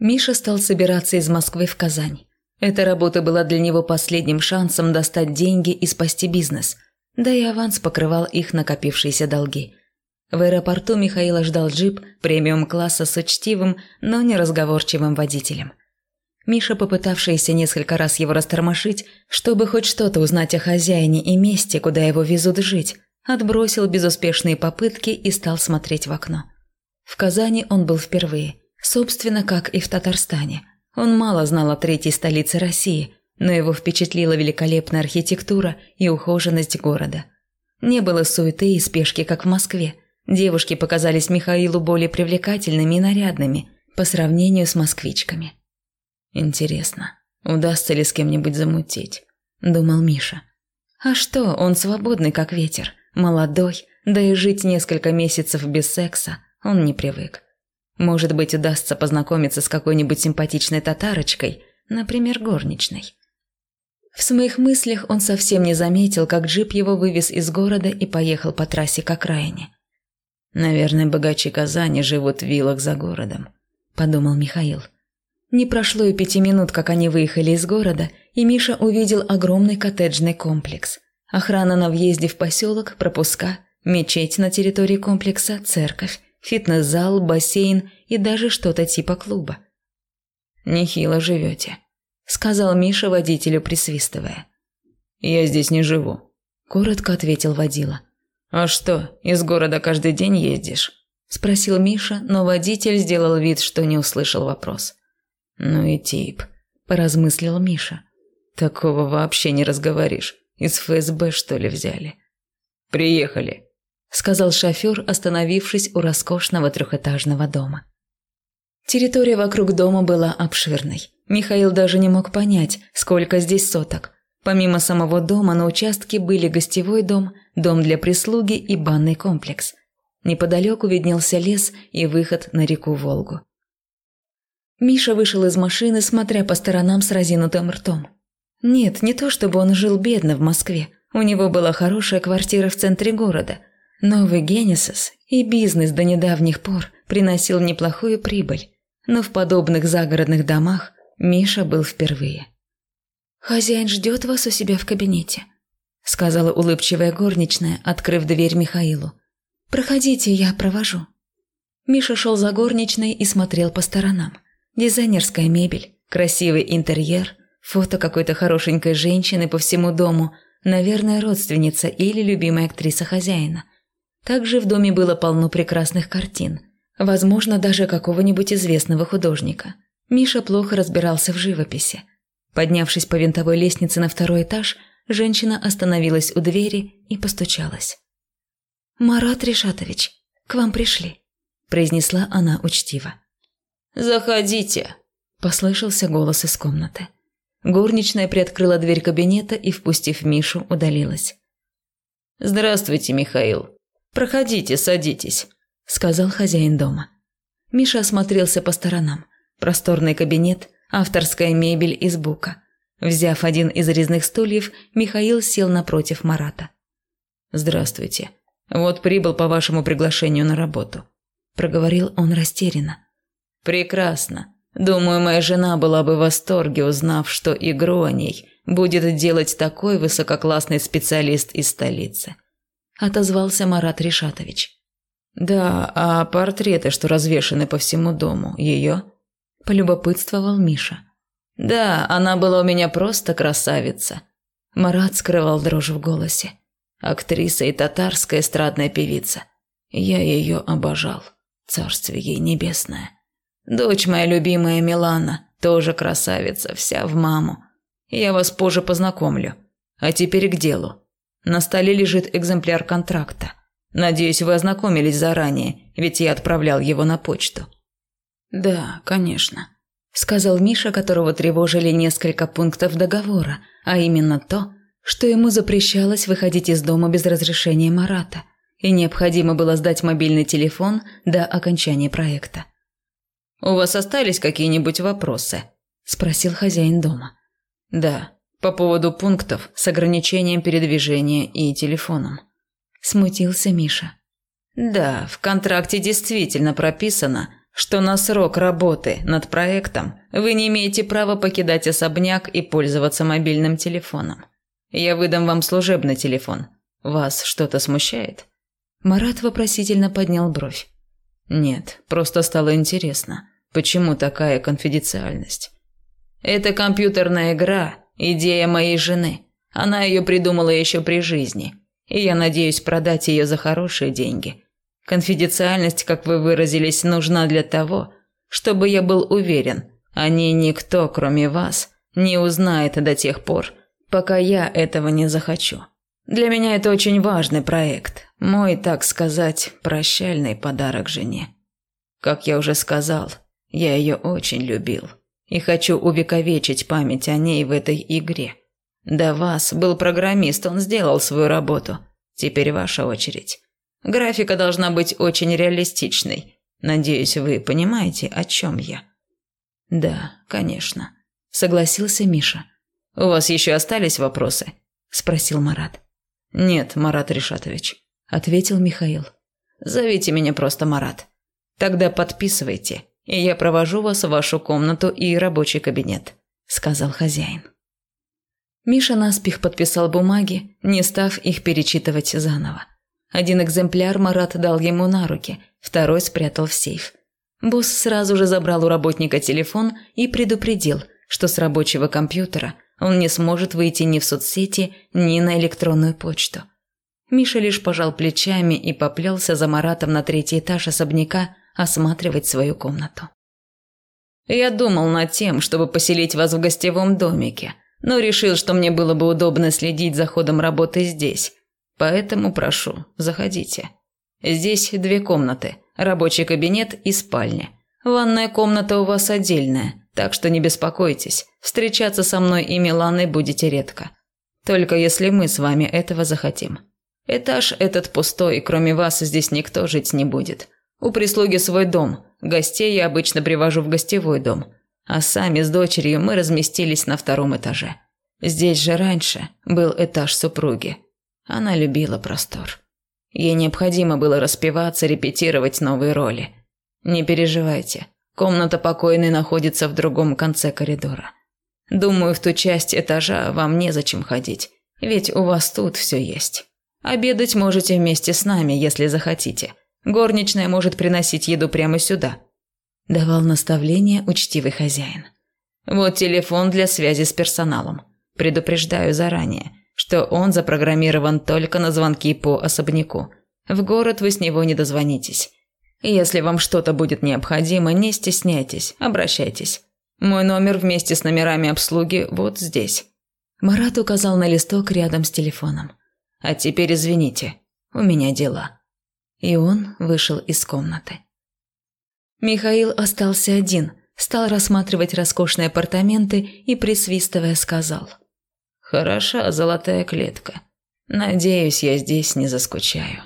Миша стал собираться из Москвы в Казань. Эта работа была для него последним шансом достать деньги и спасти бизнес. Да и аванс покрывал их накопившиеся долги. В аэропорту Михаила ждал джип премиум-класса с учтивым, но неразговорчивым водителем. Миша, попытавшийся несколько раз его растормошить, чтобы хоть что-то узнать о хозяине и месте, куда его везут жить, отбросил безуспешные попытки и стал смотреть в окно. В Казани он был впервые, собственно, как и в Татарстане. Он мало знал о третьей столице России, но его впечатлила великолепная архитектура и ухоженность города. Не было суеты и спешки, как в Москве. Девушки показались Михаилу более привлекательными и нарядными по сравнению с москвичками. «Интересно, удастся ли с кем-нибудь замутить?» – думал Миша. «А что, он свободный, как ветер, молодой, да и жить несколько месяцев без секса он не привык. Может быть, удастся познакомиться с какой-нибудь симпатичной татарочкой, например, горничной». В своих мыслях он совсем не заметил, как джип его вывез из города и поехал по трассе к окраине. «Наверное, богачи Казани живут в виллах за городом», – подумал Михаил. Не прошло и пяти минут, как они выехали из города, и Миша увидел огромный коттеджный комплекс. Охрана на въезде в поселок, пропуска, мечеть на территории комплекса, церковь, фитнес-зал, бассейн и даже что-то типа клуба. «Нехило живете», – сказал Миша водителю, присвистывая. «Я здесь не живу», – коротко ответил водила. «А что, из города каждый день ездишь?» – спросил Миша, но водитель сделал вид, что не услышал вопрос. «Ну и тип», – поразмыслил Миша. «Такого вообще не разговоришь. Из ФСБ, что ли, взяли?» «Приехали», – сказал шофер, остановившись у роскошного трехэтажного дома. Территория вокруг дома была обширной. Михаил даже не мог понять, сколько здесь соток. Помимо самого дома на участке были гостевой дом, дом для прислуги и банный комплекс. Неподалеку виднелся лес и выход на реку Волгу. Миша вышел из машины, смотря по сторонам с разинутым ртом. Нет, не то чтобы он жил бедно в Москве. У него была хорошая квартира в центре города. Новый Генесис и бизнес до недавних пор приносил неплохую прибыль. Но в подобных загородных домах Миша был впервые. «Хозяин ждет вас у себя в кабинете», – сказала улыбчивая горничная, открыв дверь Михаилу. «Проходите, я провожу». Миша шел за горничной и смотрел по сторонам – Дизайнерская мебель, красивый интерьер, фото какой-то хорошенькой женщины по всему дому, наверное, родственница или любимая актриса хозяина. Также в доме было полно прекрасных картин, возможно, даже какого-нибудь известного художника. Миша плохо разбирался в живописи. Поднявшись по винтовой лестнице на второй этаж, женщина остановилась у двери и постучалась. «Марат Решатович, к вам пришли», – произнесла она учтиво. «Заходите», – послышался голос из комнаты. Горничная приоткрыла дверь кабинета и, впустив Мишу, удалилась. «Здравствуйте, Михаил. Проходите, садитесь», – сказал хозяин дома. Миша осмотрелся по сторонам. Просторный кабинет, авторская мебель из бука. Взяв один из резных стульев, Михаил сел напротив Марата. «Здравствуйте. Вот прибыл по вашему приглашению на работу», – проговорил он растерянно. Прекрасно. Думаю, моя жена была бы в восторге, узнав, что игру о ней будет делать такой высококлассный специалист из столицы. Отозвался Марат Ришатович. Да, а портреты, что развешаны по всему дому, ее? Полюбопытствовал Миша. Да, она была у меня просто красавица. Марат скрывал дрожь в голосе. Актриса и татарская эстрадная певица. Я ее обожал. Царствие ей небесное. Дочь моя любимая Милана, тоже красавица, вся в маму. Я вас позже познакомлю. А теперь к делу. На столе лежит экземпляр контракта. Надеюсь, вы ознакомились заранее, ведь я отправлял его на почту. Да, конечно, сказал Миша, которого тревожили несколько пунктов договора, а именно то, что ему запрещалось выходить из дома без разрешения Марата, и необходимо было сдать мобильный телефон до окончания проекта. «У вас остались какие-нибудь вопросы?» – спросил хозяин дома. «Да, по поводу пунктов с ограничением передвижения и телефоном». Смутился Миша. «Да, в контракте действительно прописано, что на срок работы над проектом вы не имеете права покидать особняк и пользоваться мобильным телефоном. Я выдам вам служебный телефон. Вас что-то смущает?» Марат вопросительно поднял бровь. «Нет, просто стало интересно, почему такая конфиденциальность?» «Это компьютерная игра, идея моей жены. Она ее придумала еще при жизни, и я надеюсь продать ее за хорошие деньги. Конфиденциальность, как вы выразились, нужна для того, чтобы я был уверен, о ней никто, кроме вас, не узнает до тех пор, пока я этого не захочу. Для меня это очень важный проект, мой, так сказать, прощальный подарок жене. Как я уже сказал, я ее очень любил и хочу увековечить память о ней в этой игре. До вас был программист, он сделал свою работу. Теперь ваша очередь. Графика должна быть очень реалистичной. Надеюсь, вы понимаете, о чем я. Да, конечно, согласился Миша. У вас еще остались вопросы? спросил Марат. Нет, Марат Ришатович, ответил Михаил. Зовите меня просто Марат. Тогда подписывайте, и я провожу вас в вашу комнату и рабочий кабинет, сказал хозяин. Миша наспех подписал бумаги, не став их перечитывать заново. Один экземпляр Марат дал ему на руки, второй спрятал в сейф. Босс сразу же забрал у работника телефон и предупредил, что с рабочего компьютера он не сможет выйти ни в соцсети, ни на электронную почту. Миша лишь пожал плечами и поплелся за Маратом на третий этаж особняка осматривать свою комнату. «Я думал над тем, чтобы поселить вас в гостевом домике, но решил, что мне было бы удобно следить за ходом работы здесь, Поэтому прошу, заходите. Здесь две комнаты, рабочий кабинет и спальня. Ванная комната у вас отдельная, так что не беспокойтесь. Встречаться со мной и Миланой будете редко. Только если мы с вами этого захотим. Этаж этот пустой, и кроме вас здесь никто жить не будет. У прислуги свой дом, гостей я обычно привожу в гостевой дом. А сами с дочерью мы разместились на втором этаже. Здесь же раньше был этаж супруги. Она любила простор. Ей необходимо было распеваться, репетировать новые роли. Не переживайте, комната покойной находится в другом конце коридора. Думаю, в ту часть этажа вам незачем ходить, ведь у вас тут все есть. Обедать можете вместе с нами, если захотите. Горничная может приносить еду прямо сюда. Давал наставление учтивый хозяин. Вот телефон для связи с персоналом. Предупреждаю заранее – что он запрограммирован только на звонки по особняку. В город вы с него не дозвонитесь. Если вам что-то будет необходимо, не стесняйтесь, обращайтесь. Мой номер вместе с номерами обслуги вот здесь». Марат указал на листок рядом с телефоном. «А теперь извините, у меня дела». И он вышел из комнаты. Михаил остался один, стал рассматривать роскошные апартаменты и, присвистывая, сказал – Хороша золотая клетка. Надеюсь, я здесь не заскучаю.